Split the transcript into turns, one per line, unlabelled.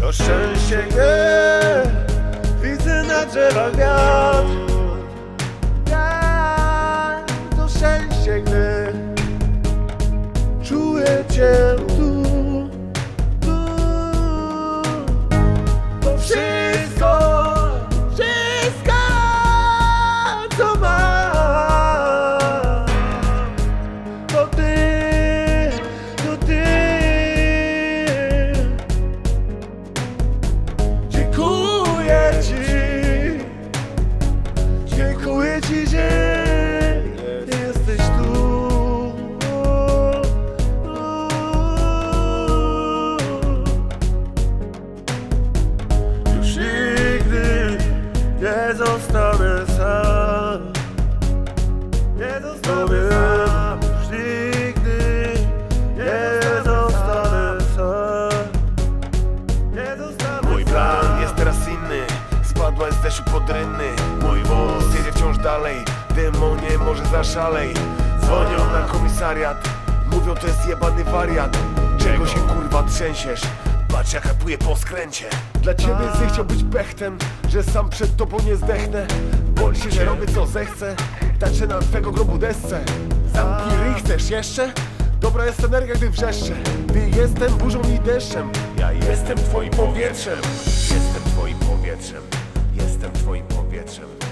To szczęście, gdy widzę na drzewach wiatr. Ja, to szczęście, gdy czuję cię
Mój plan jest teraz inny. Spadła z deszczu pod rynny. Mój wóz jedzie wciąż dalej. Demonie może zaszalej. Dzwonią na komisariat. Mówią to jest jebany wariat. Czego się kurwa trzęsiesz? Patrz jak rapuje po skręcie. Dla ciebie zechciał być pechtem Że sam przed tobą nie zdechnę. Boli się, że robię co zechcę. Taczę na twego grobu desce. Zamknij ryj, chcesz jeszcze? Dobra jest energia, gdy wrzeszcze Gdy jestem burzą i deszczem Ja jestem twoim powietrzem. Jestem twoim powietrzem. Jestem twoim powietrzem